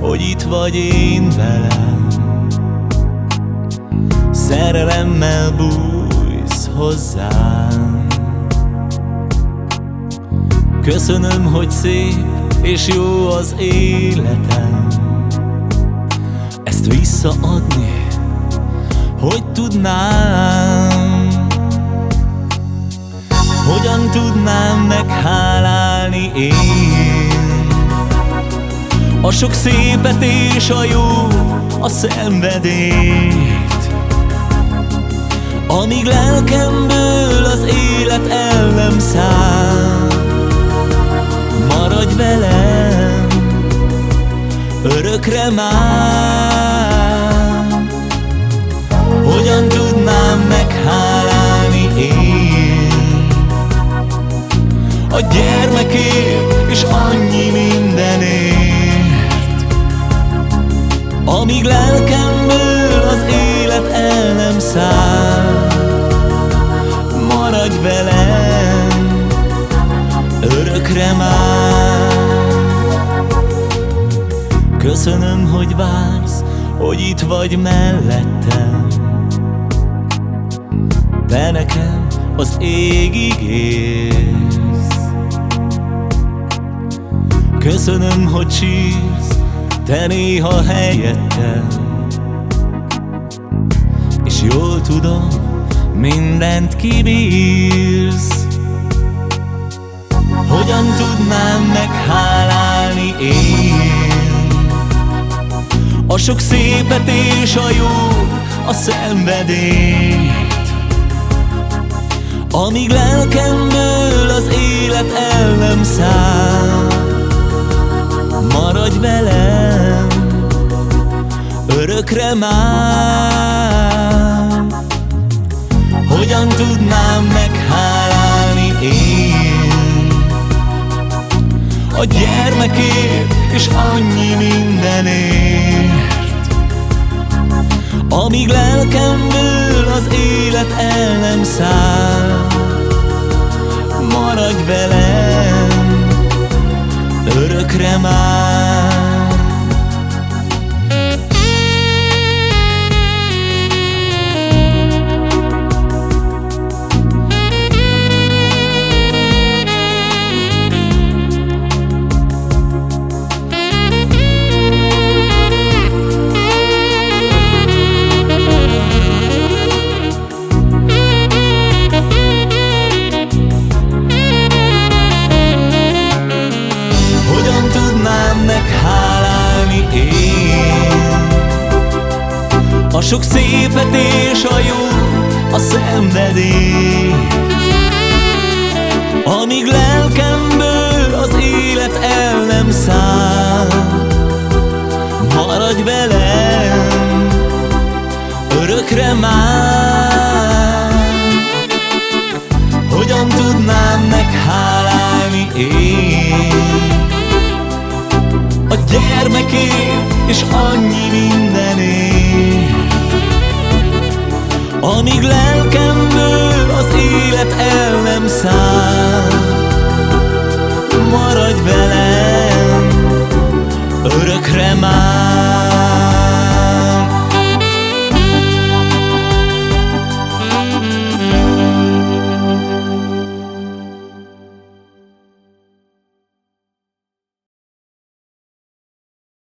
hogy itt vagy én velem. Szerelemmel bújsz hozzám. Köszönöm, hogy szép és jó az életem. Ezt visszaadni, hogy tudnám? Hogyan tudnám meghálálni én A sok szépet és a jó, a szenvedélyt Amíg lelkemből az élet el nem száll Maradj velem örökre már. Hogyan tudnám meghálálni én? A gyermekért és annyi mindenért Amíg lelkemből az élet el nem száll. Maradj velem örökre már. Köszönöm, hogy vársz, hogy itt vagy mellettem. Te nekem az égig érsz Köszönöm, hogy sírsz, te néha helyettem. És jól tudom, mindent kibírsz. Hogyan tudnám meghálálni én? A sok szépet és a jót, a szenvedélyt Amíg lelkemből örökre már. Hogyan tudnám meghálálni én? A gyermekért és annyi mindenért. Amíg lelkemből az élet el nem száll. Maradj velem örökre már sok szépet és a jó, a szenvedélyt Amíg lelkemből az élet el nem száll Maradj velem örökre már. Hogyan tudnám meghálálni én? A gyermekért és annyi Amíg lelkemből az élet el nem száll. Maradj velem örökre már